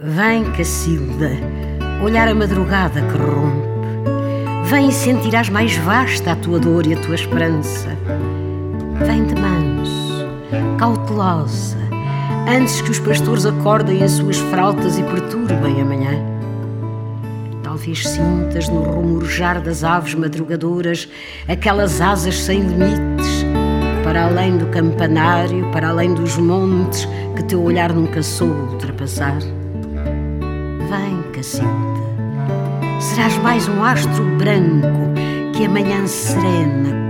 Vem, Cacilda, olhar a madrugada que rompe. Vem e sentirás mais vasta a tua dor e a tua esperança. Vem de manso, cautelosa, antes que os pastores acordem as suas frautas e perturbem a manhã. Talvez sintas no rumorejar das aves madrugadoras aquelas asas sem limites, para além do campanário, para além dos montes que teu olhar nunca soube ultrapassar. Vem, Cacilda, serás mais um astro branco que a manhã serena